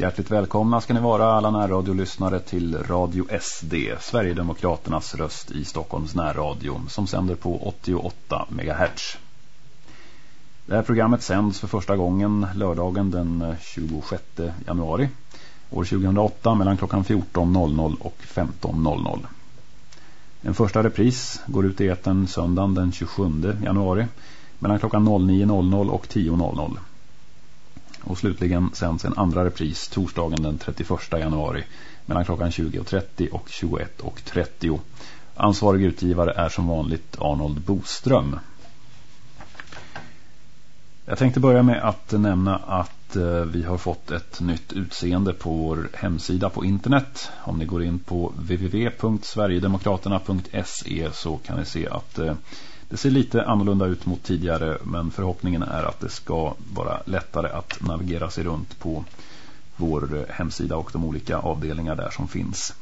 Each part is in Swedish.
Hjärtligt välkomna ska ni vara alla närradiolyssnare till Radio SD, Sverigedemokraternas röst i Stockholms närradio som sänder på 88 MHz. Det här programmet sänds för första gången lördagen den 26 januari år 2008 mellan klockan 14.00 och 15.00. En första repris går ut i eten söndagen den 27 januari mellan klockan 09.00 och 10.00. Och slutligen sänds en andra repris torsdagen den 31 januari mellan klockan 20.30 och 21.30. Ansvarig utgivare är som vanligt Arnold Boström. Jag tänkte börja med att nämna att eh, vi har fått ett nytt utseende på vår hemsida på internet. Om ni går in på www.sverigedemokraterna.se så kan ni se att eh, det ser lite annorlunda ut mot tidigare men förhoppningen är att det ska vara lättare att navigera sig runt på vår eh, hemsida och de olika avdelningar där som finns.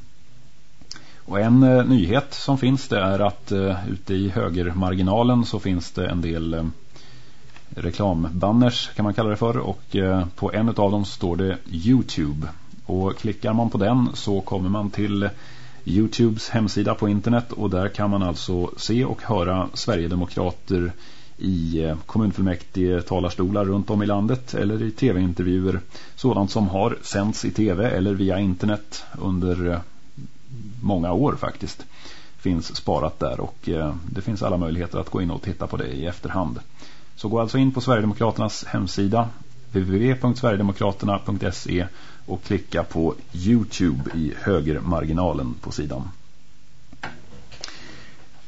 Och en eh, nyhet som finns det är att eh, ute i högermarginalen så finns det en del eh, reklambanners kan man kalla det för och eh, på en av dem står det Youtube och klickar man på den så kommer man till Youtubes hemsida på internet och där kan man alltså se och höra Sverigedemokrater i eh, kommunfullmäktige talarstolar runt om i landet eller i tv-intervjuer. Sådant som har sänds i tv eller via internet under eh, många år faktiskt finns sparat där och eh, det finns alla möjligheter att gå in och titta på det i efterhand. Så gå alltså in på Sverigedemokraternas hemsida www.sverigedemokraterna.se och klicka på Youtube i högermarginalen på sidan.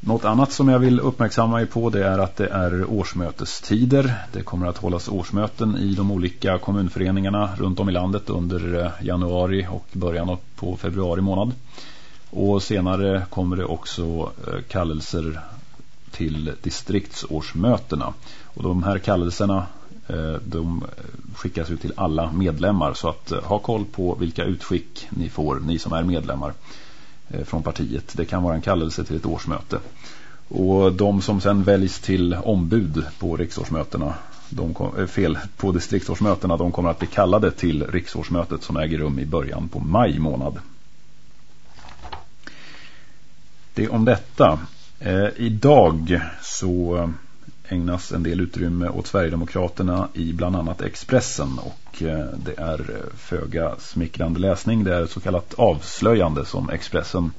Något annat som jag vill uppmärksamma er på det är att det är årsmötestider. Det kommer att hållas årsmöten i de olika kommunföreningarna runt om i landet under eh, januari och början på februari månad. Och senare kommer det också eh, kallelser till distriktsårsmötena. Och de här kallelserna Eh, de skickas ut till alla medlemmar så att eh, ha koll på vilka utskick ni får, ni som är medlemmar eh, från partiet. Det kan vara en kallelse till ett årsmöte. Och de som sen väljs till ombud på riksårsmötena, de kom, fel, på distriktsårsmötena, de kommer att bli kallade till riksårsmötet som äger rum i början på maj månad. Det om detta. Eh, idag så ägnas en del utrymme åt Sverigedemokraterna i bland annat Expressen och eh, det är eh, föga smickrande läsning. Det är så kallat avslöjande som Expressen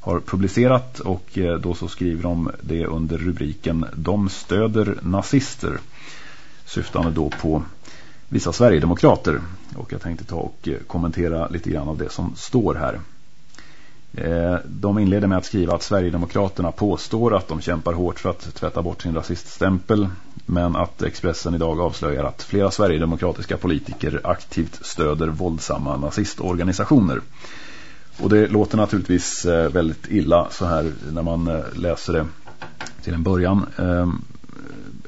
har publicerat och eh, då så skriver de det under rubriken De stöder nazister syftande då på vissa Sverigedemokrater och jag tänkte ta och kommentera lite grann av det som står här. Eh, de inleder med att skriva att Sverigedemokraterna påstår att de kämpar hårt för att tvätta bort sin rasiststämpel men att Expressen idag avslöjar att flera Sverigedemokratiska politiker aktivt stöder våldsamma nazistorganisationer. Och det låter naturligtvis eh, väldigt illa så här när man eh, läser det till en början.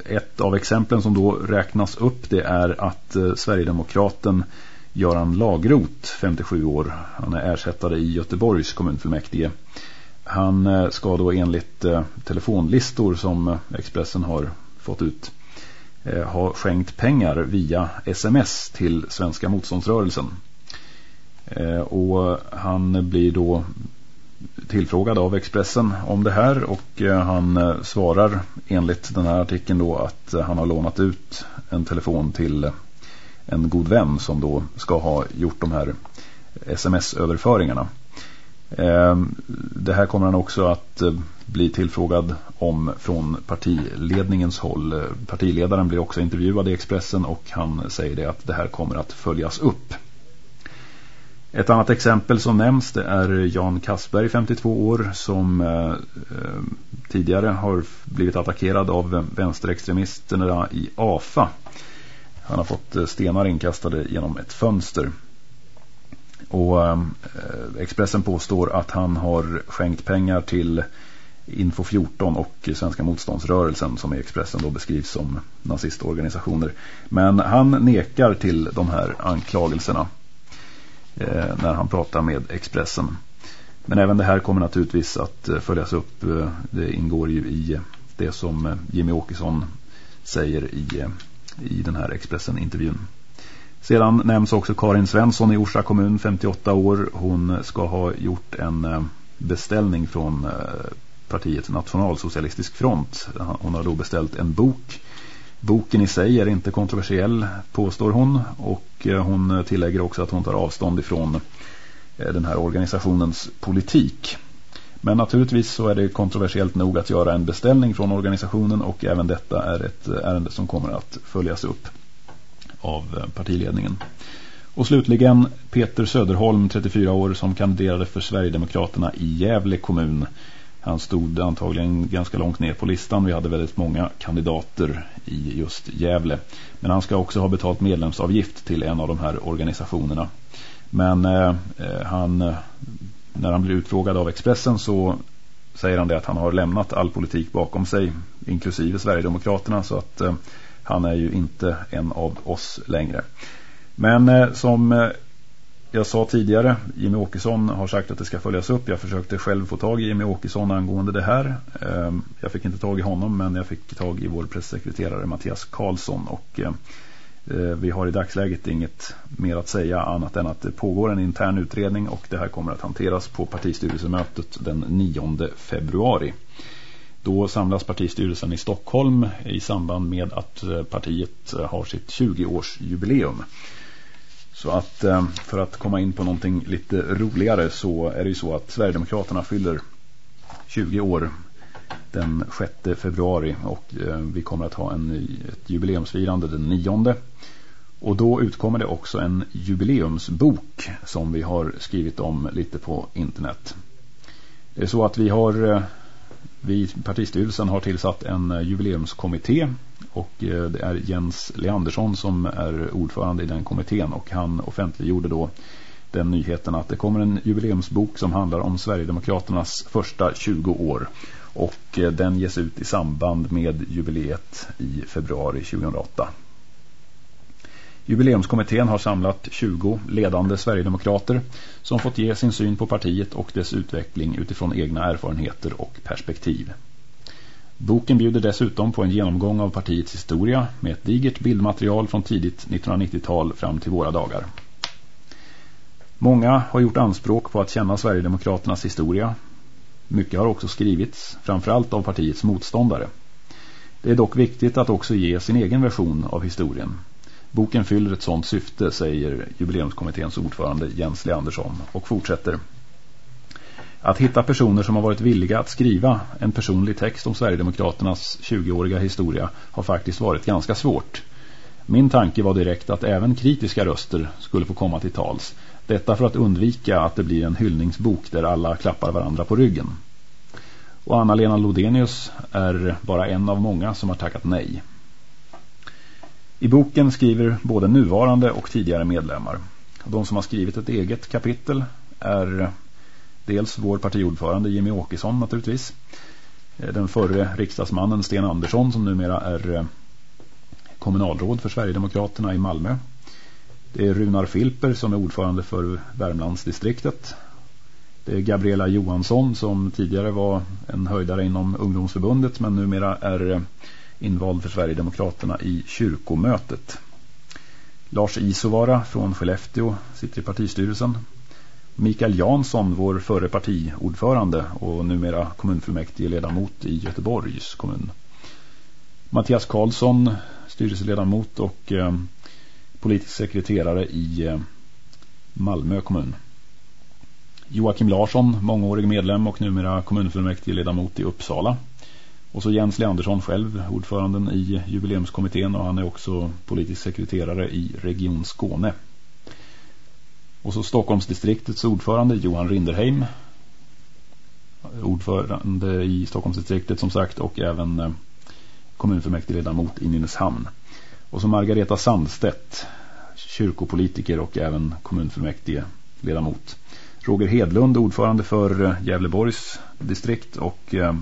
Ett av exemplen som då räknas upp det är att Sverigedemokraten Göran Lagrot, 57 år. Han är ersättare i Göteborgs kommunfullmäktige. Han eh, ska då enligt eh, telefonlistor som eh, Expressen har fått ut ha skänkt pengar via sms till Svenska motståndsrörelsen. Och han blir då tillfrågad av Expressen om det här och han svarar enligt den här artikeln då att han har lånat ut en telefon till en god vän som då ska ha gjort de här sms-överföringarna. Ehm, det här kommer han också att eh, bli tillfrågad om från partiledningens håll. Partiledaren blir också intervjuad i Expressen och han säger det att det här kommer att följas upp. Ett annat exempel som nämns det är Jan Kassberg, 52 år, som eh, eh, tidigare har blivit attackerad av vänsterextremisterna i AFA. Han har fått eh, stenar inkastade genom ett fönster. Och eh, Expressen påstår att han har skänkt pengar till Info 14 och Svenska motståndsrörelsen som i Expressen då beskrivs som nazistorganisationer. Men han nekar till de här anklagelserna eh, när han pratar med Expressen. Men även det här kommer naturligtvis att följas upp. Det ingår ju i det som Jimmy Åkesson säger i i den här Expressen-intervjun. Sedan nämns också Karin Svensson i Orsa kommun, 58 år. Hon ska ha gjort en eh, beställning från eh, partiet partiets nationalsocialistisk front. Hon har då beställt en bok. Boken i sig är inte kontroversiell, påstår hon. Och eh, hon tillägger också att hon tar avstånd ifrån den här organisationens politik. Men naturligtvis så är det kontroversiellt nog att göra en beställning från organisationen och även detta är ett eh, ärende som kommer att följas upp av eh, partiledningen. Och slutligen Peter Söderholm, 34 år, som kandiderade för Sverigedemokraterna i Gävle kommun. Han stod antagligen ganska långt ner på listan. Vi hade väldigt många kandidater i just Gävle. Men han ska också ha betalt medlemsavgift till en av de här organisationerna. Men eh, eh han, när han blir utfrågad av Expressen så säger han det att han har lämnat all politik bakom sig, inklusive Sverigedemokraterna. Så att eh, han är ju inte en av oss längre. Men eh, som eh, jag sa tidigare, Jimmy Åkesson har sagt att det ska följas upp. Jag försökte själv få tag i Jimmy Åkesson angående det här. Eh, jag fick inte tag i honom men jag fick tag i vår pressekreterare Mattias Karlsson och eh, Eh, vi har i dagsläget inget mer att säga annat än att det pågår en intern utredning och det här kommer att hanteras på partistyrelsemötet den 9 februari. Då samlas partistyrelsen i Stockholm i samband med att eh, partiet eh, har sitt 20-årsjubileum. Så att för att komma in på någonting lite roligare så är det ju så att Sverigedemokraterna fyller 20 år den 6 februari och eh, vi kommer att ha en, ett jubileumsfirande den 9. Och då utkommer det också en jubileumsbok som vi har skrivit om lite på internet. Det är så att vi har eh, vi partistyrelsen har tillsatt en eh, jubileumskommitté och det är Jens Leandersson som är ordförande i den kommittén och han offentliggjorde då den nyheten att det kommer en jubileumsbok som handlar om Sverigedemokraternas första 20 år och eh, den ges ut i samband med jubileet i februari 2008. Jubileumskommittén har samlat 20 ledande Sverigedemokrater som fått ge sin syn på partiet och dess utveckling utifrån egna erfarenheter och perspektiv. Boken bjuder dessutom på en genomgång av partiets historia med ett digert bildmaterial från tidigt 1990-tal fram till våra dagar. Många har gjort anspråk på att känna Sverigedemokraternas historia. Mycket har också skrivits, framförallt av partiets motståndare. Det är dock viktigt att också ge sin egen version av historien. Boken fyller ett sådant syfte, säger jubileumskommitténs ordförande Jens Leandersson och fortsätter. Att hitta personer som har varit villiga att skriva en personlig text om Sverigedemokraternas 20-åriga historia har faktiskt varit ganska svårt. Min tanke var direkt att även kritiska röster skulle få komma till tals. Detta för att undvika att det blir en hyllningsbok där alla klappar varandra på ryggen. Och Anna-Lena Lodenius är bara en av många som har tackat nej. I boken skriver både nuvarande och tidigare medlemmar. De som har skrivit ett eget kapitel är dels vår partiordförande Jimmy Åkesson naturligtvis. Eh, den förre riksdagsmannen Sten Andersson som numera är eh, kommunalråd för Sverigedemokraterna i Malmö. Det är Runar Filper som är ordförande för Värmlandsdistriktet. Det är Gabriela Johansson som tidigare var en höjdare inom ungdomsförbundet men numera är eh, invald för Sverigedemokraterna i kyrkomötet. Lars Isovara från Skellefteå sitter i partistyrelsen. Mikael Jansson, vår förre partiordförande och numera kommunfullmäktige ledamot i Göteborgs kommun. Mattias Karlsson, styrelseledamot och eh, politisk sekreterare i eh, Malmö kommun. Joakim Larsson, mångårig medlem och numera kommunfullmäktige ledamot i Uppsala. Och så Jens Leandersson själv, ordföranden i jubileumskommittén och han är också politisk sekreterare i Region Skåne. Och så Stockholmsdistriktets ordförande Johan Rinderheim, ordförande i Stockholmsdistriktet som sagt och även eh, kommunfullmäktigeledamot i Nynäshamn. Och så Margareta Sandstedt, kyrkopolitiker och även kommunfullmäktige ledamot. Roger Hedlund, ordförande för eh, Gävleborgs distrikt och eh,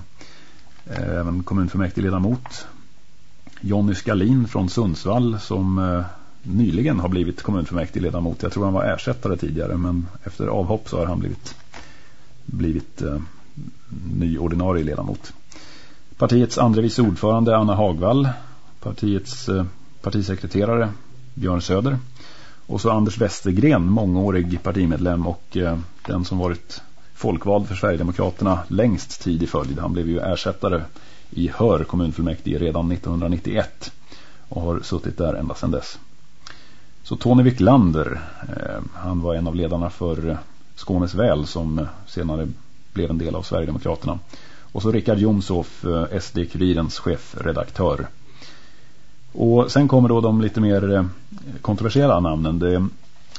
eh även kommunfullmäktigeledamot. Jonny Skalin från Sundsvall som eh, nyligen har blivit kommunfullmäktigeledamot. Jag tror han var ersättare tidigare men efter avhopp så har han blivit, blivit eh, ny ordinarie ledamot. Partiets andre vice ordförande Anna Hagvall. Partiets eh, partisekreterare Björn Söder. Och så Anders Westergren, mångårig partimedlem och eh, den som varit folkvald för Sverigedemokraterna längst tid i följd. Han blev ju ersättare i Hör kommunfullmäktige redan 1991 och har suttit där ända sedan dess. Så Tony Wiklander, eh, han var en av ledarna för Skånes väl som senare blev en del av Sverigedemokraterna. Och så Rickard Jomshoff, eh, SD-kurirens chefredaktör. Och sen kommer då de lite mer eh, kontroversiella namnen. Det är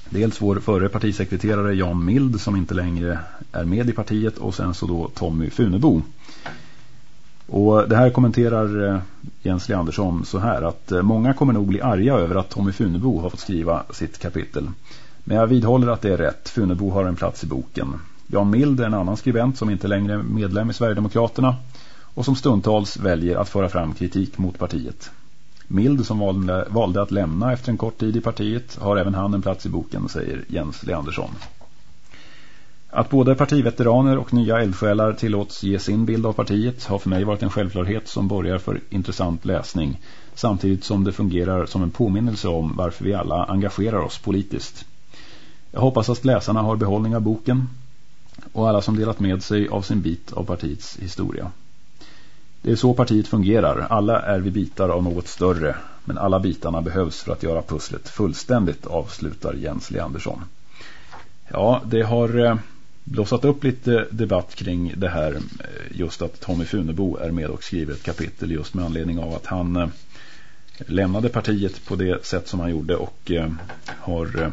dels vår förre partisekreterare Jan Mild som inte längre är med i partiet och sen så då Tommy Funebo. Och det här kommenterar eh, Jens Leandersson så här att eh, många kommer nog bli arga över att Tommy Funebo har fått skriva sitt kapitel. Men jag vidhåller att det är rätt. Funebo har en plats i boken. Jan Mild är en annan skribent som inte längre är medlem i Sverigedemokraterna och som stundtals väljer att föra fram kritik mot partiet. Mild som valde, valde att lämna efter en kort tid i partiet har även han en plats i boken, säger Jens Leandersson. Att både partiveteraner och nya eldsjälar tillåts ge sin bild av partiet har för mig varit en självklarhet som borgar för intressant läsning samtidigt som det fungerar som en påminnelse om varför vi alla engagerar oss politiskt. Jag hoppas att läsarna har behållning av boken och alla som delat med sig av sin bit av partiets historia. Det är så partiet fungerar. Alla är vi bitar av något större, men alla bitarna behövs för att göra pusslet fullständigt, avslutar Jens Leandersson. Ja, det har blåsat blossat upp lite debatt kring det här eh, just att Tommy Funebo är med och skriver ett kapitel just med anledning av att han eh, lämnade partiet på det sätt som han gjorde och har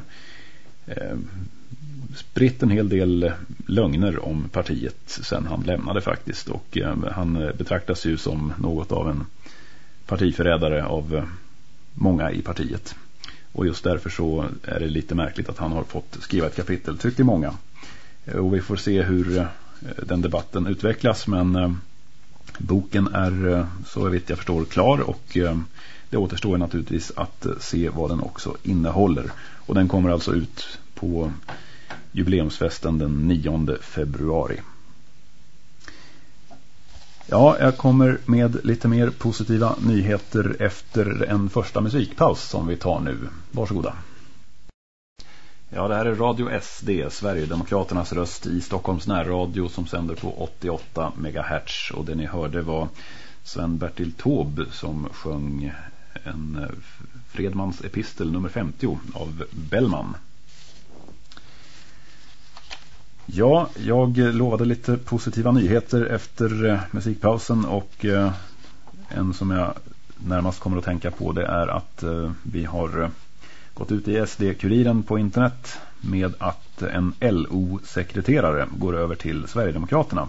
spritt en hel del lögner om partiet sen han lämnade faktiskt. Och eh, han eh, betraktas ju som något av en partiförrädare av eh, många i partiet. Och just därför så är det lite märkligt att han har fått skriva ett kapitel, tyckte många. Och vi får se hur den debatten utvecklas men boken är så vitt jag förstår klar och det återstår naturligtvis att se vad den också innehåller. Och den kommer alltså ut på jubileumsfesten den 9 februari. Ja, jag kommer med lite mer positiva nyheter efter en första musikpaus som vi tar nu. Varsågoda. Ja, det här är Radio SD, Sverigedemokraternas röst i Stockholms närradio som sänder på 88 MHz. Och det ni hörde var Sven-Bertil Tåb som sjöng en Fredmans epistel nummer 50 av Bellman. Ja, jag lovade lite positiva nyheter efter eh, musikpausen och eh, en som jag närmast kommer att tänka på det är att eh, vi har gått ut i SD-kuriren på internet med att en LO-sekreterare går över till Sverigedemokraterna.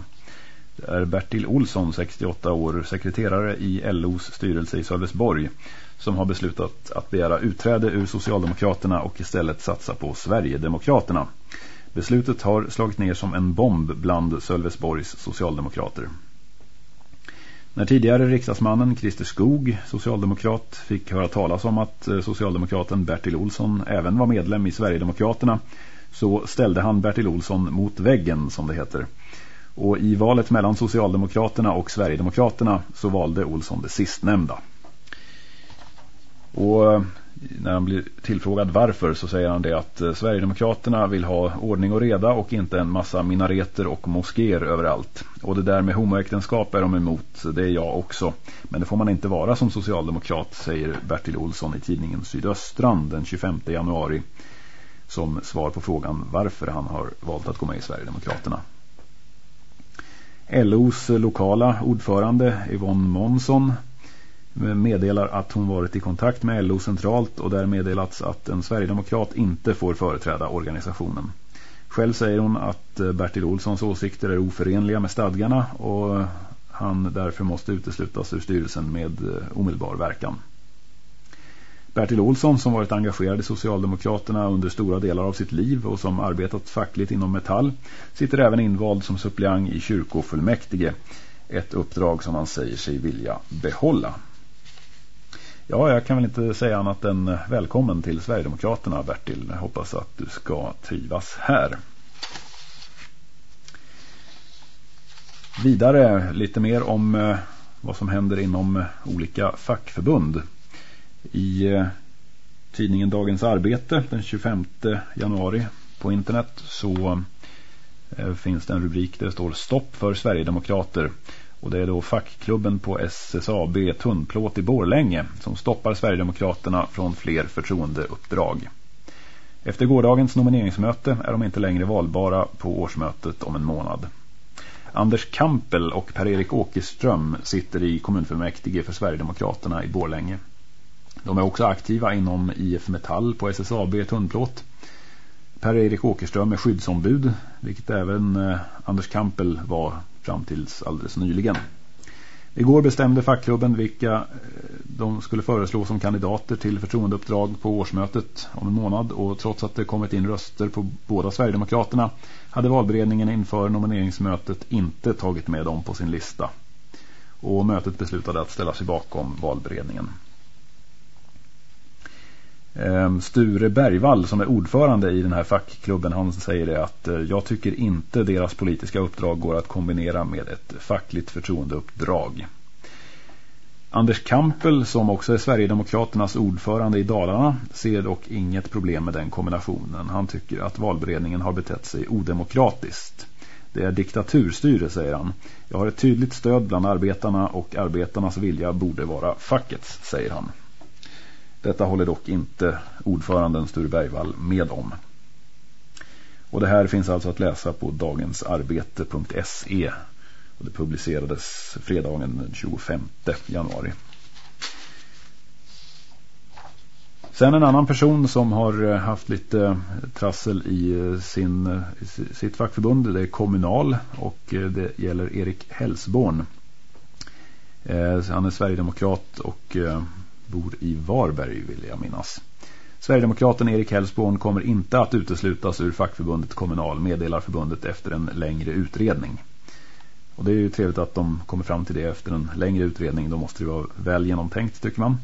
Det är Bertil Olsson, 68 år, sekreterare i LOs styrelse i Sölvesborg som har beslutat att begära utträde ur Socialdemokraterna och istället satsa på Sverigedemokraterna. Beslutet har slagit ner som en bomb bland Sölvesborgs socialdemokrater. När tidigare riksdagsmannen Christer Skog, socialdemokrat, fick höra talas om att eh, socialdemokraten Bertil Olsson även var medlem i Sverigedemokraterna så ställde han Bertil Olsson mot väggen som det heter. Och i valet mellan Socialdemokraterna och Sverigedemokraterna så valde Olsson det sistnämnda. Och eh, när han blir tillfrågad varför så säger han det att eh, Sverigedemokraterna vill ha ordning och reda och inte en massa minareter och moskéer överallt. Och det där med homoäktenskap är de emot, det är jag också. Men det får man inte vara som socialdemokrat, säger Bertil Olsson i tidningen Sydöstran den 25 januari som svar på frågan varför han har valt att gå med i Sverigedemokraterna. LOs lokala ordförande Yvonne Månsson meddelar att hon varit i kontakt med LO centralt och där meddelats att en Sverigedemokrat inte får företräda organisationen. Själv säger hon att eh, Bertil Olssons åsikter är oförenliga med stadgarna och han därför måste uteslutas ur styrelsen med eh, omedelbar verkan. Bertil Olsson som varit engagerad i Socialdemokraterna under stora delar av sitt liv och som arbetat fackligt inom Metall sitter även invald som suppleant i kyrkofullmäktige. Ett uppdrag som han säger sig vilja behålla. Ja, jag kan väl inte säga annat än eh, välkommen till Sverigedemokraterna, Bertil. Jag hoppas att du ska trivas här. Vidare lite mer om eh, vad som händer inom eh, olika fackförbund. I tidningen Dagens Arbete den 25 januari på internet så finns det en rubrik där det står Stopp för Sverigedemokrater. Och det är då fackklubben på SSAB Tunnplåt i Borlänge som stoppar Sverigedemokraterna från fler förtroendeuppdrag. Efter gårdagens nomineringsmöte är de inte längre valbara på årsmötet om en månad. Anders Kampel och Per-Erik Åkerström sitter i kommunfullmäktige för Sverigedemokraterna i Borlänge. De är också aktiva inom IF Metall på SSAB Tunnplåt. Per-Erik Åkerström är skyddsombud, vilket även eh, Anders Kampel var fram tills alldeles nyligen. Igår bestämde fackklubben vilka eh, de skulle föreslå som kandidater till förtroendeuppdrag på årsmötet om en månad och trots att det kommit in röster på båda Sverigedemokraterna hade valberedningen inför nomineringsmötet inte tagit med dem på sin lista. Och mötet beslutade att ställa sig bakom valberedningen. Ehm, Sture Bergvall som är ordförande i den här fackklubben han säger det att eh, jag tycker inte deras politiska uppdrag går att kombinera med ett fackligt förtroendeuppdrag. Anders Kampel som också är Sverigedemokraternas ordförande i Dalarna ser dock inget problem med den kombinationen. Han tycker att valberedningen har betett sig odemokratiskt. Det är diktaturstyre, säger han. Jag har ett tydligt stöd bland arbetarna och arbetarnas vilja borde vara fackets, säger han. Detta håller dock inte ordföranden Sture Bergvall med om. Och det här finns alltså att läsa på dagensarbete.se och det publicerades fredagen den 25 januari. Sen en annan person som har eh, haft lite eh, trassel i eh, sin, i sitt fackförbund, det är Kommunal och det gäller Erik Hellsborn. Han är Sverigedemokrat och bor i Varberg vill jag minnas. Sverigedemokraten Erik Hellsborn kommer inte att uteslutas ur fackförbundet Kommunal, meddelar förbundet efter en längre utredning. Och det är ju trevligt att de kommer fram till det efter en längre utredning. Då måste det vara väl genomtänkt tycker man.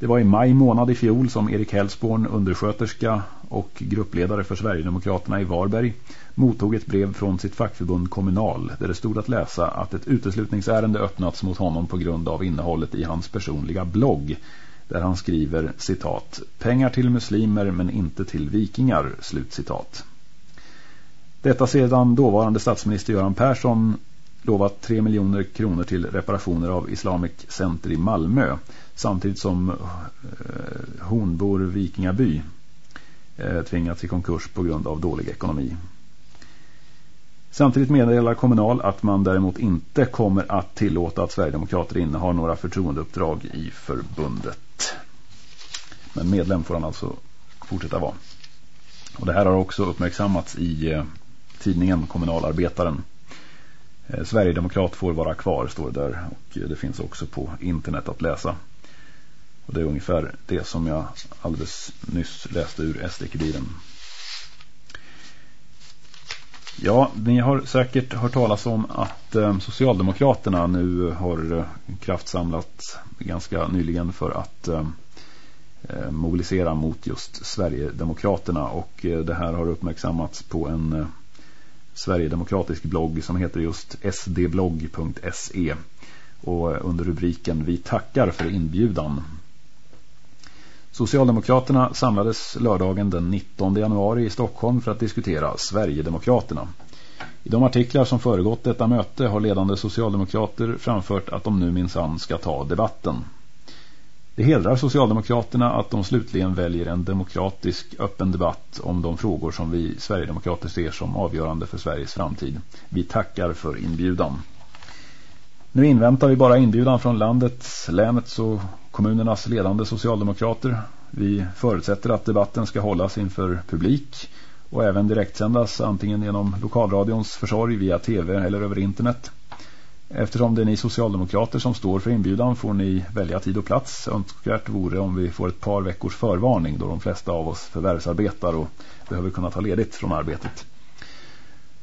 Det var i maj månad i fjol som Erik Hellsborn, undersköterska och gruppledare för Sverigedemokraterna i Varberg, mottog ett brev från sitt fackförbund Kommunal där det stod att läsa att ett uteslutningsärende öppnats mot honom på grund av innehållet i hans personliga blogg där han skriver citat Pengar till muslimer men inte till vikingar, slutcitat. Detta sedan dåvarande statsminister Göran Persson lovat 3 miljoner kronor till reparationer av Islamic Center i Malmö samtidigt som eh, Hornbor Vikingaby eh, tvingats i konkurs på grund av dålig ekonomi. Samtidigt meddelar Kommunal att man däremot inte kommer att tillåta att Sverigedemokrater innehar några förtroendeuppdrag i förbundet. Men medlem får han alltså fortsätta vara. Och det här har också uppmärksammats i eh, tidningen Kommunalarbetaren. Eh, Sverigedemokrat får vara kvar står det där och eh, det finns också på internet att läsa. Och det är ungefär det som jag alldeles nyss läste ur SD-kubiren. Ja, ni har säkert hört talas om att eh, Socialdemokraterna nu har eh, kraftsamlat ganska nyligen för att eh, mobilisera mot just Sverigedemokraterna. Och det här har uppmärksammats på en Sverigedemokratisk blogg som heter just sdblogg.se och under rubriken Vi tackar för inbjudan. Socialdemokraterna samlades lördagen den 19 januari i Stockholm för att diskutera Sverigedemokraterna. I de artiklar som föregått detta möte har ledande socialdemokrater framfört att de nu minsann ska ta debatten. Det hedrar Socialdemokraterna att de slutligen väljer en demokratisk öppen debatt om de frågor som vi Sverigedemokrater ser som avgörande för Sveriges framtid. Vi tackar för inbjudan. Nu inväntar vi bara inbjudan från landets, länets och kommunernas ledande socialdemokrater. Vi förutsätter att debatten ska hållas inför publik och även direktsändas antingen genom lokalradions försorg via tv eller över internet. Eftersom det är ni socialdemokrater som står för inbjudan får ni välja tid och plats. Önskvärt vore om vi får ett par veckors förvarning då de flesta av oss förvärvsarbetar och behöver kunna ta ledigt från arbetet.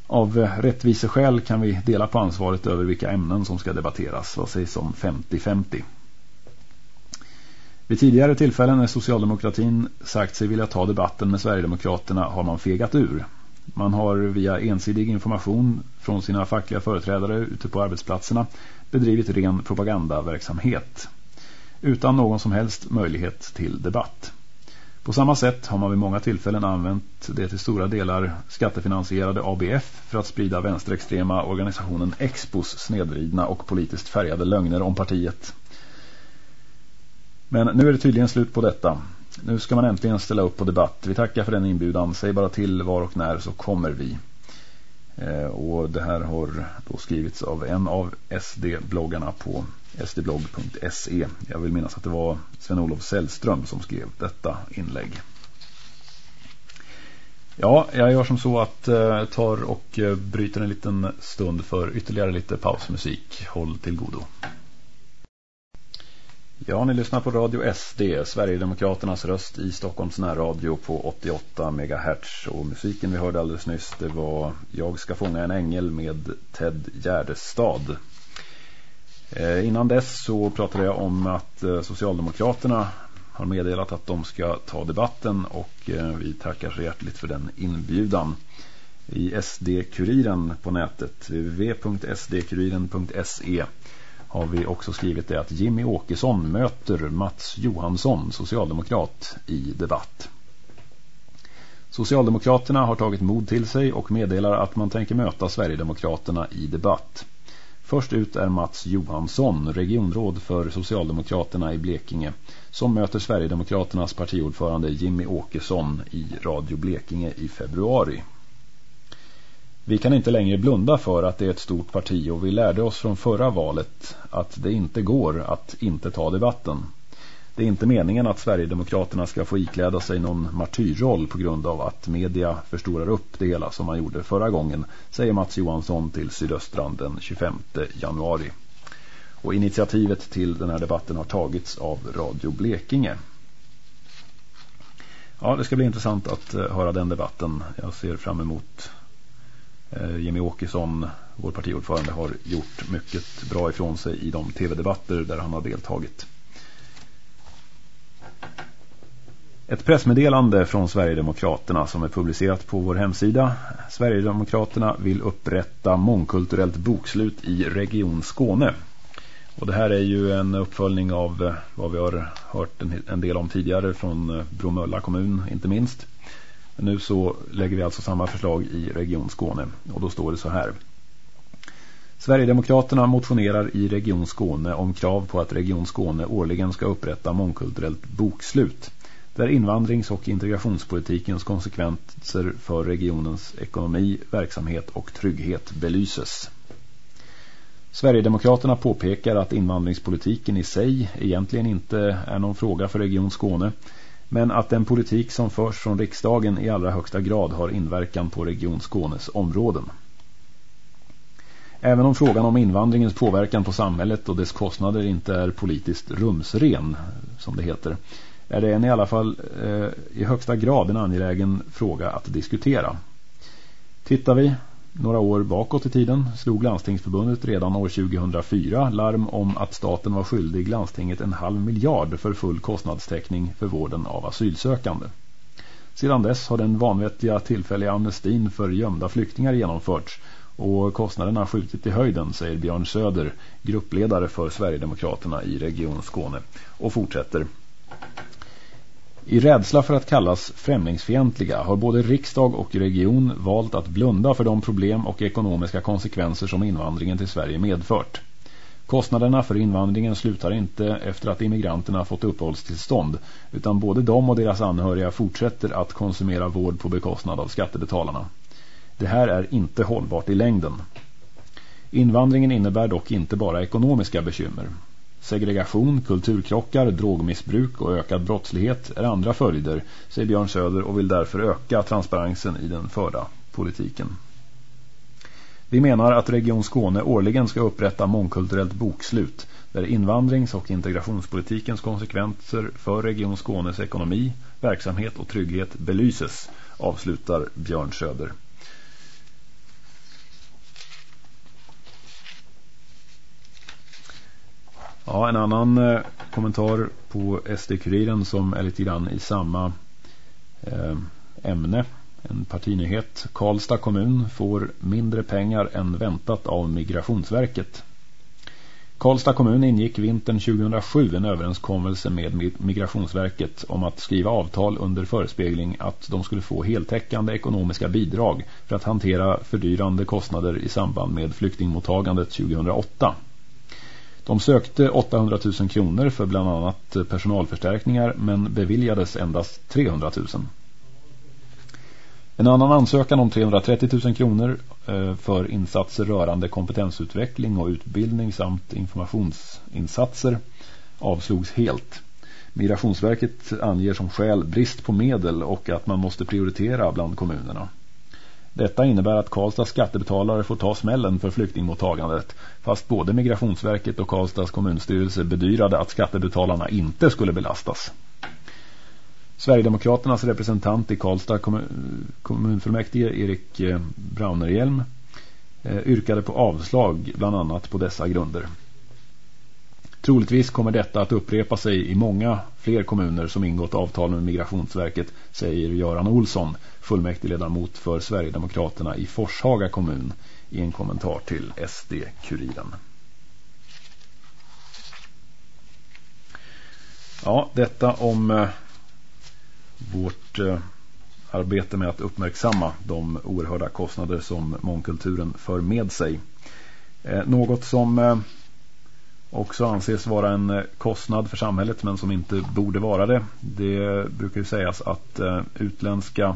Av rättviseskäl kan vi dela på ansvaret över vilka ämnen som ska debatteras. Vad sägs om 50-50? Vid tidigare tillfällen när socialdemokratin sagt sig vilja ta debatten med Sverigedemokraterna har man fegat ur. Man har via ensidig information från sina fackliga företrädare ute på arbetsplatserna bedrivit ren propagandaverksamhet utan någon som helst möjlighet till debatt. På samma sätt har man vid många tillfällen använt det till stora delar skattefinansierade ABF för att sprida vänsterextrema organisationen Expos snedvridna och politiskt färgade lögner om partiet. Men nu är det tydligen slut på detta. Nu ska man äntligen ställa upp på debatt. Vi tackar för den inbjudan. Säg bara till var och när så kommer vi. Eh, och det här har då skrivits av en av SD-bloggarna på sdblogg.se. Jag vill minnas att det var Sven-Olof Sällström som skrev detta inlägg. Ja, jag gör som så att eh, tar och eh, bryter en liten stund för ytterligare lite pausmusik. Håll till godo. Ja, ni lyssnar på Radio SD, Sverigedemokraternas röst i Stockholms närradio på 88 MHz. Och musiken vi hörde alldeles nyss, det var Jag ska fånga en ängel med Ted Gärdestad. Eh, innan dess så pratade jag om att eh, Socialdemokraterna har meddelat att de ska ta debatten och eh, vi tackar så hjärtligt för den inbjudan. I SD-kuriren på nätet, www.sdkuriren.se har vi också skrivit det att Jimmy Åkesson möter Mats Johansson, socialdemokrat, i debatt. Socialdemokraterna har tagit mod till sig och meddelar att man tänker möta Sverigedemokraterna i debatt. Först ut är Mats Johansson, regionråd för Socialdemokraterna i Blekinge, som möter Sverigedemokraternas partiordförande Jimmy Åkesson i Radio Blekinge i februari. Vi kan inte längre blunda för att det är ett stort parti och vi lärde oss från förra valet att det inte går att inte ta debatten. Det är inte meningen att Sverigedemokraterna ska få ikläda sig någon martyrroll på grund av att media förstorar upp det hela som man gjorde förra gången, säger Mats Johansson till Sydöstran den 25 januari. Och initiativet till den här debatten har tagits av Radio Blekinge. Ja, det ska bli intressant att eh, höra den debatten. Jag ser fram emot Eh, Jimmy Åkesson, vår partiordförande, har gjort mycket bra ifrån sig i de tv-debatter där han har deltagit. Ett pressmeddelande från Sverigedemokraterna som är publicerat på vår hemsida. Sverigedemokraterna vill upprätta mångkulturellt bokslut i Region Skåne. Och det här är ju en uppföljning av eh, vad vi har hört en del om tidigare från eh, Bromölla kommun inte minst. Nu så lägger vi alltså samma förslag i Region Skåne och då står det så här. Sverigedemokraterna motionerar i Region Skåne om krav på att Region Skåne årligen ska upprätta mångkulturellt bokslut där invandrings- och integrationspolitikens konsekvenser för regionens ekonomi, verksamhet och trygghet belyses. Sverigedemokraterna påpekar att invandringspolitiken i sig egentligen inte är någon fråga för Region Skåne men att den politik som förs från riksdagen i allra högsta grad har inverkan på Region Skånes områden. Även om frågan om invandringens påverkan på samhället och dess kostnader inte är politiskt rumsren, som det heter, är det en i alla fall eh, i högsta grad en angelägen fråga att diskutera. Tittar vi några år bakåt i tiden slog Landstingsförbundet redan år 2004 larm om att staten var skyldig landstinget en halv miljard för full kostnadstäckning för vården av asylsökande. Sedan dess har den vanvettiga tillfälliga amnestin för gömda flyktingar genomförts och kostnaderna har skjutit i höjden, säger Björn Söder, gruppledare för Sverigedemokraterna i Region Skåne, och fortsätter. I rädsla för att kallas främlingsfientliga har både riksdag och region valt att blunda för de problem och ekonomiska konsekvenser som invandringen till Sverige medfört. Kostnaderna för invandringen slutar inte efter att immigranterna fått uppehållstillstånd utan både de och deras anhöriga fortsätter att konsumera vård på bekostnad av skattebetalarna. Det här är inte hållbart i längden. Invandringen innebär dock inte bara ekonomiska bekymmer. Segregation, kulturkrockar, drogmissbruk och ökad brottslighet är andra följder, säger Björn Söder och vill därför öka transparensen i den förda politiken. Vi menar att Region Skåne årligen ska upprätta mångkulturellt bokslut där invandrings- och integrationspolitikens konsekvenser för Region Skånes ekonomi, verksamhet och trygghet belyses, avslutar Björn Söder. Ja, en annan eh, kommentar på SD-kuriren som är lite grann i samma eh, ämne. En partinyhet. Karlstad kommun får mindre pengar än väntat av Migrationsverket. Karlstad kommun ingick vintern 2007 en överenskommelse med Migrationsverket om att skriva avtal under förespegling att de skulle få heltäckande ekonomiska bidrag för att hantera fördyrande kostnader i samband med flyktingmottagandet 2008. De sökte 800 000 kronor för bland annat personalförstärkningar men beviljades endast 300 000. En annan ansökan om 330 000 kronor eh, för insatser rörande kompetensutveckling och utbildning samt informationsinsatser avslogs helt. Migrationsverket anger som skäl brist på medel och att man måste prioritera bland kommunerna. Detta innebär att Karlstads skattebetalare får ta smällen för flyktingmottagandet fast både Migrationsverket och Karlstads kommunstyrelse bedyrade att skattebetalarna inte skulle belastas. Sverigedemokraternas representant i Karlstad kommunfullmäktige Erik eh, Braunerhjelm eh, yrkade på avslag bland annat på dessa grunder. Troligtvis kommer detta att upprepa sig i många fler kommuner som ingått avtal med Migrationsverket, säger Göran Olsson, fullmäktigeledamot för Sverigedemokraterna i Forshaga kommun, i en kommentar till SD-kuriren. Ja, detta om eh, vårt eh, arbete med att uppmärksamma de oerhörda kostnader som mångkulturen för med sig. Eh, något som eh, också anses vara en eh, kostnad för samhället men som inte borde vara det. Det brukar ju sägas att eh, utländska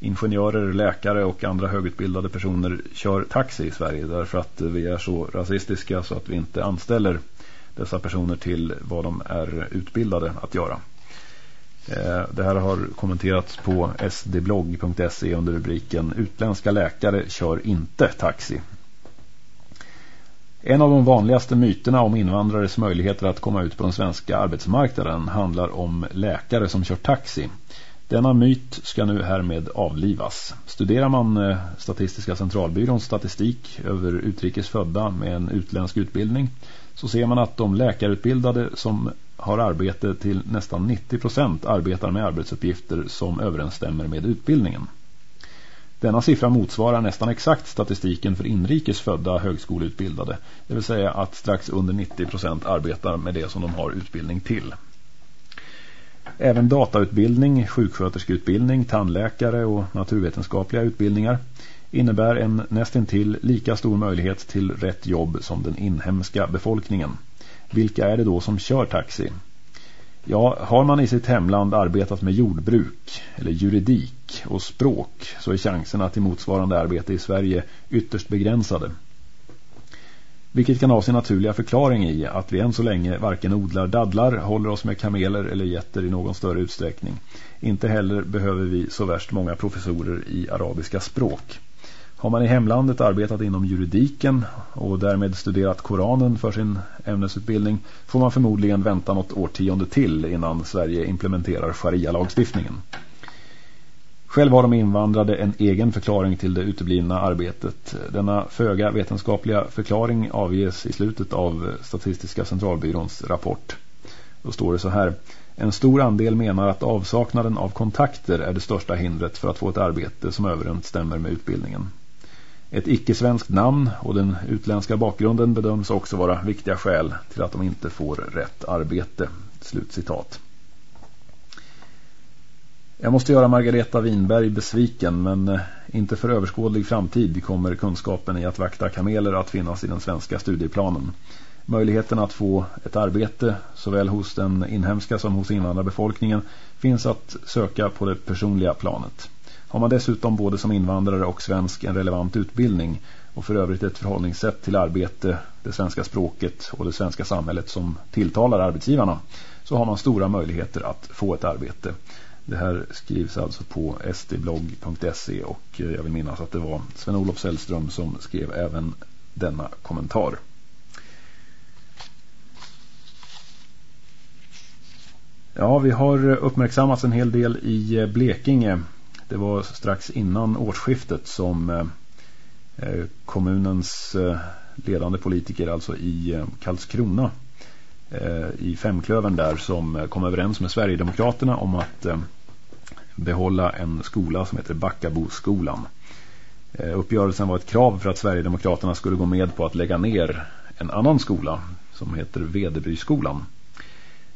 ingenjörer, läkare och andra högutbildade personer kör taxi i Sverige därför att vi är så rasistiska så att vi inte anställer dessa personer till vad de är utbildade att göra. Eh, det här har kommenterats på sdblogg.se under rubriken Utländska läkare kör inte taxi. En av de vanligaste myterna om invandrares möjligheter att komma ut på den svenska arbetsmarknaden handlar om läkare som kör taxi. Denna myt ska nu härmed avlivas. Studerar man eh, Statistiska centralbyråns statistik över utrikes födda med en utländsk utbildning så ser man att de läkarutbildade som har arbete till nästan 90% arbetar med arbetsuppgifter som överensstämmer med utbildningen. Denna siffra motsvarar nästan exakt statistiken för inrikes födda högskoleutbildade, det vill säga att strax under 90% arbetar med det som de har utbildning till. Även datautbildning, sjuksköterskeutbildning, tandläkare och naturvetenskapliga utbildningar innebär en nästintill lika stor möjlighet till rätt jobb som den inhemska befolkningen. Vilka är det då som kör taxi? Ja, har man i sitt hemland arbetat med jordbruk eller juridik och språk så är chanserna till motsvarande arbete i Sverige ytterst begränsade. Vilket kan ha sin naturliga förklaring i att vi än så länge varken odlar dadlar, håller oss med kameler eller getter i någon större utsträckning. Inte heller behöver vi så värst många professorer i arabiska språk. Har man i hemlandet arbetat inom juridiken och därmed studerat Koranen för sin ämnesutbildning får man förmodligen vänta något årtionde till innan Sverige implementerar sharia-lagstiftningen. Själv har de invandrade en egen förklaring till det uteblivna arbetet. Denna föga vetenskapliga förklaring avges i slutet av Statistiska centralbyråns rapport. Då står det så här. En stor andel menar att avsaknaden av kontakter är det största hindret för att få ett arbete som överensstämmer med utbildningen. Ett icke-svenskt namn och den utländska bakgrunden bedöms också vara viktiga skäl till att de inte får rätt arbete. Slutcitat. Jag måste göra Margareta Winberg besviken men eh, inte för överskådlig framtid kommer kunskapen i att vakta kameler att finnas i den svenska studieplanen. Möjligheten att få ett arbete såväl hos den inhemska som hos invandrarbefolkningen finns att söka på det personliga planet. Har man dessutom både som invandrare och svensk en relevant utbildning och för övrigt ett förhållningssätt till arbete, det svenska språket och det svenska samhället som tilltalar arbetsgivarna så har man stora möjligheter att få ett arbete. Det här skrivs alltså på sdblogg.se och eh, jag vill minnas att det var Sven-Olof Sällström som skrev även denna kommentar. Ja, vi har uppmärksammats en hel del i eh, Blekinge det var strax innan årsskiftet som eh, kommunens ledande politiker alltså i Karlskrona i femklövern där som kom överens med Sverigedemokraterna om att behålla en skola som heter Backaboskolan. Eh, uppgörelsen var ett krav för att Sverigedemokraterna skulle gå med på att lägga ner en annan skola som heter Vederbyskolan.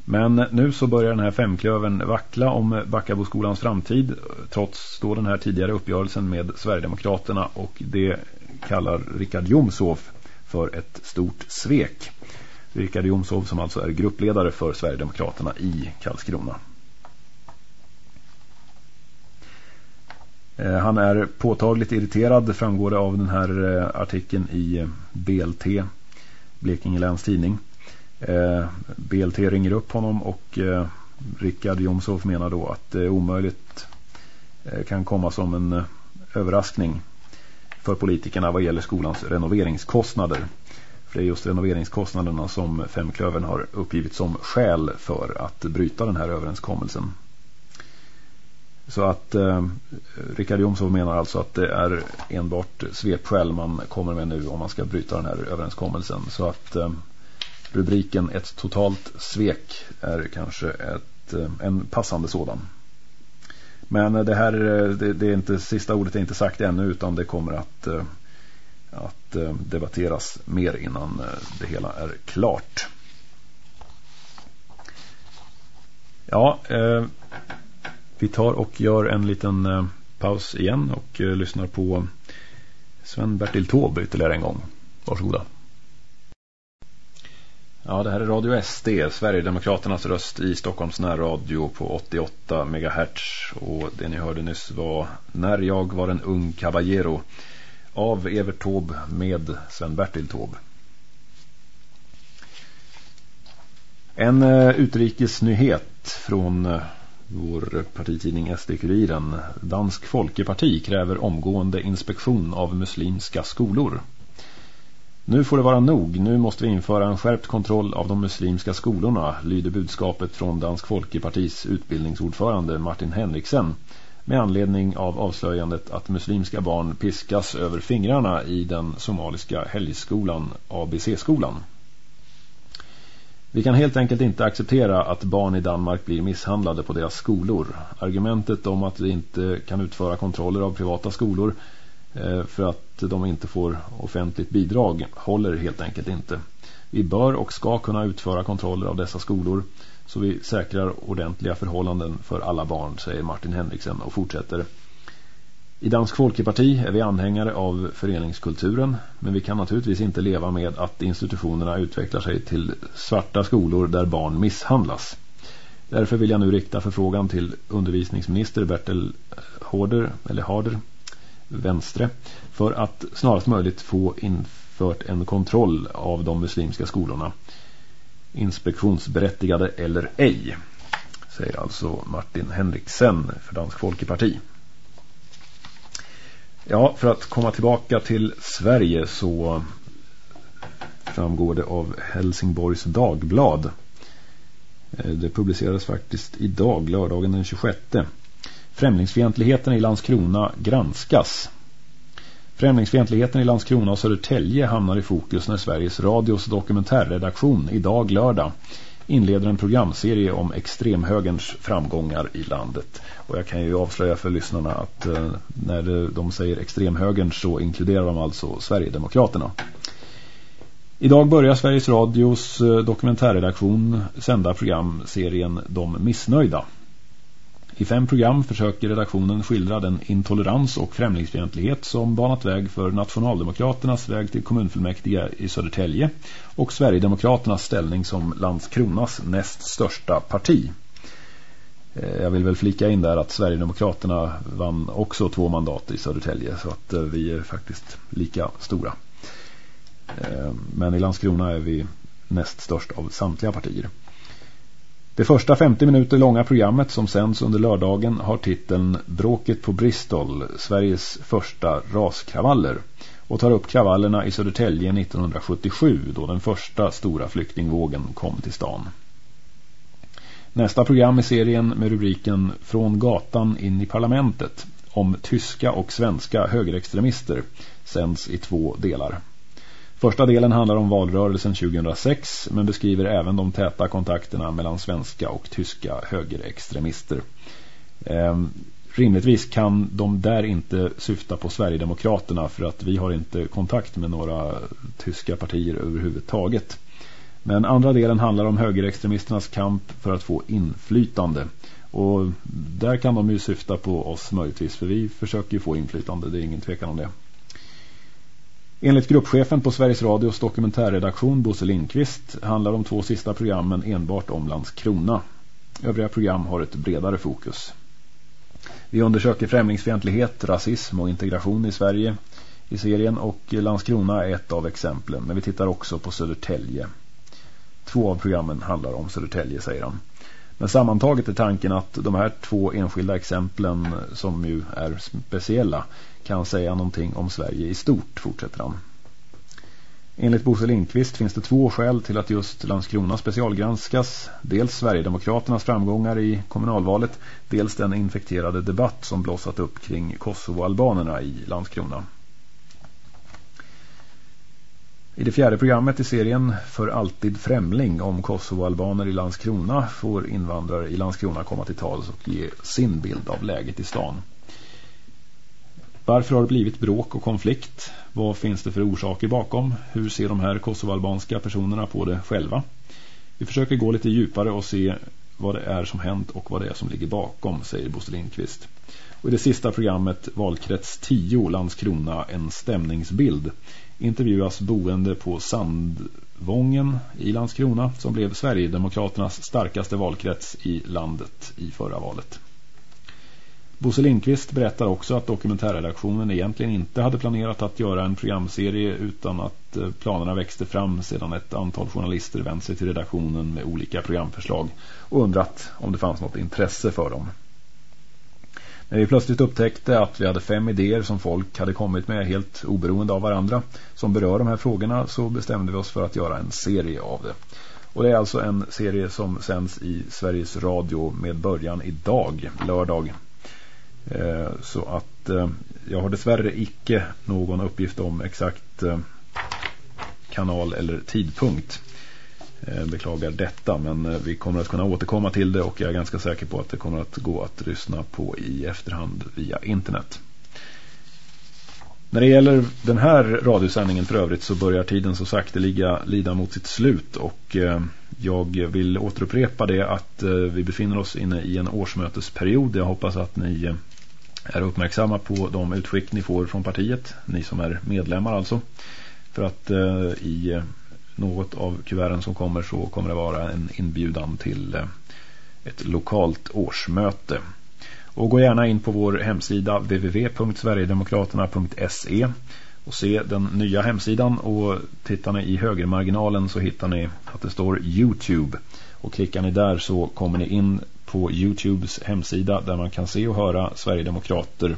Men nu så börjar den här femklöven vackla om Backaboskolans framtid trots då den här tidigare uppgörelsen med Sverigedemokraterna och det kallar Richard Jomshof för ett stort svek. Richard Jomshof som alltså är gruppledare för Sverigedemokraterna i Karlskrona. Eh, han är påtagligt irriterad, framgår det av den här eh, artikeln i eh, BLT, Blekinge läns tidning. BLT ringer upp honom och Rickard Jomshoff menar då att det är omöjligt kan komma som en överraskning för politikerna vad gäller skolans renoveringskostnader. För det är just renoveringskostnaderna som Femklövern har uppgivit som skäl för att bryta den här överenskommelsen. Så att eh, Rickard Jomsson menar alltså att det är enbart svepskäl man kommer med nu om man ska bryta den här överenskommelsen. Så att eh, rubriken Ett totalt svek är kanske ett, eh, en passande sådan. Men eh, det här eh, det, det, är inte sista ordet är inte sagt ännu utan det kommer att, eh, att debatteras mer innan det hela är klart. Ja, vi tar och gör en liten eh, paus igen och eh, lyssnar på Sven-Bertil Taube ytterligare en gång. Varsågoda. Ja, det här är Radio SD, Sverigedemokraternas röst i Stockholms närradio på 88 MHz. Och det ni hörde nyss var När jag var en ung caballero av Evert Taube med Sven-Bertil Taube. En eh, utrikesnyhet från eh, vår partitidning SD-kuriren. Dansk Folkeparti kräver omgående inspektion av muslimska skolor. Nu får det vara nog. Nu måste vi införa en skärpt kontroll av de muslimska skolorna, lyder budskapet från Dansk Folkepartis utbildningsordförande Martin Henriksen med anledning av avslöjandet att muslimska barn piskas över fingrarna i den somaliska helgskolan ABC-skolan. Vi kan helt enkelt inte acceptera att barn i Danmark blir misshandlade på deras skolor. Argumentet om att vi inte kan utföra kontroller av privata skolor eh, för att de inte får offentligt bidrag håller helt enkelt inte. Vi bör och ska kunna utföra kontroller av dessa skolor så vi säkrar ordentliga förhållanden för alla barn, säger Martin Henriksen och fortsätter. I Dansk Folkeparti är vi anhängare av föreningskulturen men vi kan naturligtvis inte leva med att institutionerna utvecklar sig till svarta skolor där barn misshandlas. Därför vill jag nu rikta förfrågan till undervisningsminister Bertel Hårder, eller Harder, Vänstre, för att snarast möjligt få infört en kontroll av de muslimska skolorna. Inspektionsberättigade eller ej, säger alltså Martin Henriksen för Dansk Folkeparti. Ja, för att komma tillbaka till Sverige så framgår det av Helsingborgs Dagblad. Eh, det publicerades faktiskt idag, lördagen den 26. Främlingsfientligheten i Landskrona granskas. Främlingsfientligheten i Landskrona och Södertälje hamnar i fokus när Sveriges Radios dokumentärredaktion idag lördag inleder en programserie om extremhögerns framgångar i landet. Och jag kan ju avslöja för lyssnarna att eh, när de säger extremhögern så inkluderar de alltså Sverigedemokraterna. Idag börjar Sveriges Radios eh, dokumentärredaktion sända programserien De missnöjda. I fem program försöker redaktionen skildra den intolerans och främlingsfientlighet som banat väg för Nationaldemokraternas väg till kommunfullmäktige i Södertälje och Sverigedemokraternas ställning som Landskronas näst största parti. Eh, jag vill väl flika in där att Sverigedemokraterna vann också två mandat i Södertälje så att eh, vi är faktiskt lika stora. Eh, men i Landskrona är vi näst störst av samtliga partier. Det första 50 minuter långa programmet som sänds under lördagen har titeln Bråket på Bristol, Sveriges första raskravaller och tar upp kravallerna i Södertälje 1977 då den första stora flyktingvågen kom till stan. Nästa program i serien med rubriken Från gatan in i parlamentet om tyska och svenska högerextremister sänds i två delar. Första delen handlar om valrörelsen 2006 men beskriver även de täta kontakterna mellan svenska och tyska högerextremister. Eh, rimligtvis kan de där inte syfta på Sverigedemokraterna för att vi har inte kontakt med några tyska partier överhuvudtaget. Men andra delen handlar om högerextremisternas kamp för att få inflytande. Och där kan de ju syfta på oss möjligtvis för vi försöker ju få inflytande, det är ingen tvekan om det. Enligt gruppchefen på Sveriges Radios dokumentärredaktion Bosse Lindqvist handlar de två sista programmen enbart om Landskrona. Övriga program har ett bredare fokus. Vi undersöker främlingsfientlighet, rasism och integration i Sverige i serien och Landskrona är ett av exemplen. Men vi tittar också på Södertälje. Två av programmen handlar om Södertälje, säger han. Men sammantaget är tanken att de här två enskilda exemplen som ju är speciella kan säga någonting om Sverige i stort, fortsätter han. Enligt Bosse Lindqvist finns det två skäl till att just Landskrona specialgranskas. Dels Sverigedemokraternas framgångar i kommunalvalet, dels den infekterade debatt som blossat upp kring Kosovo-albanerna i Landskrona. I det fjärde programmet i serien För alltid främling om Kosovo-albaner i Landskrona får invandrare i Landskrona komma till tals och ge sin bild av läget i stan. Varför har det blivit bråk och konflikt? Vad finns det för orsaker bakom? Hur ser de här kosovalbanska personerna på det själva? Vi försöker gå lite djupare och se vad det är som hänt och vad det är som ligger bakom, säger Bosse Lindqvist. Och i det sista programmet Valkrets 10 Landskrona en stämningsbild intervjuas boende på Sandvången i Landskrona som blev Sverigedemokraternas starkaste valkrets i landet i förra valet. Bosse Lindqvist berättar också att dokumentärredaktionen egentligen inte hade planerat att göra en programserie utan att eh, planerna växte fram sedan ett antal journalister vänt sig till redaktionen med olika programförslag och undrat om det fanns något intresse för dem. När vi plötsligt upptäckte att vi hade fem idéer som folk hade kommit med helt oberoende av varandra som berör de här frågorna så bestämde vi oss för att göra en serie av det. Och det är alltså en serie som sänds i Sveriges Radio med början idag, lördag eh, så att eh, jag har dessvärre icke någon uppgift om exakt eh, kanal eller tidpunkt. Eh, beklagar detta men eh, vi kommer att kunna återkomma till det och jag är ganska säker på att det kommer att gå att lyssna på i efterhand via internet. När det gäller den här radiosändningen för övrigt så börjar tiden så sakteliga lida mot sitt slut och eh, jag vill återupprepa det att vi befinner oss inne i en årsmötesperiod. Jag hoppas att ni är uppmärksamma på de utskick ni får från partiet, ni som är medlemmar alltså. För att i något av kuverten som kommer så kommer det vara en inbjudan till eh, ett lokalt årsmöte. Och gå gärna in på vår hemsida www.sverigedemokraterna.se och se den nya hemsidan och tittar ni i högermarginalen så hittar ni att det står Youtube och klickar ni där så kommer ni in på Youtubes hemsida där man kan se och höra Sverigedemokrater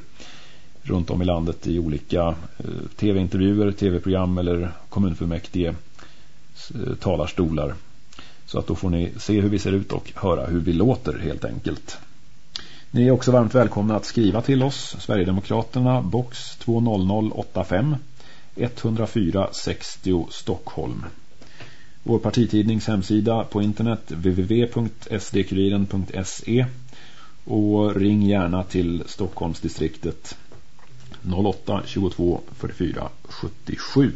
runt om i landet i olika eh, tv-intervjuer, tv-program eller kommunfullmäktige talarstolar. Så att då får ni se hur vi ser ut och höra hur vi låter helt enkelt. Ni är också varmt välkomna att skriva till oss Sverigedemokraterna box 20085 104 60 Stockholm. Vår partitidnings hemsida på internet www.sdkuriren.se och ring gärna till Stockholmsdistriktet 08 22 44 77.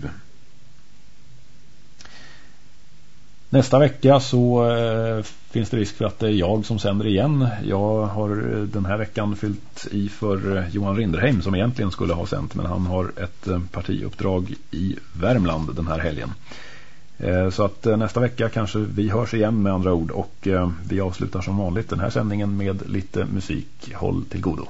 Nästa vecka så eh, finns det risk för att det är jag som sänder igen. Jag har eh, den här veckan fyllt i för eh, Johan Rinderheim som egentligen skulle ha sänt men han har ett eh, partiuppdrag i Värmland den här helgen. Eh, så att eh, nästa vecka kanske vi hörs igen med andra ord och eh, vi avslutar som vanligt den här sändningen med lite musik. Håll till godo.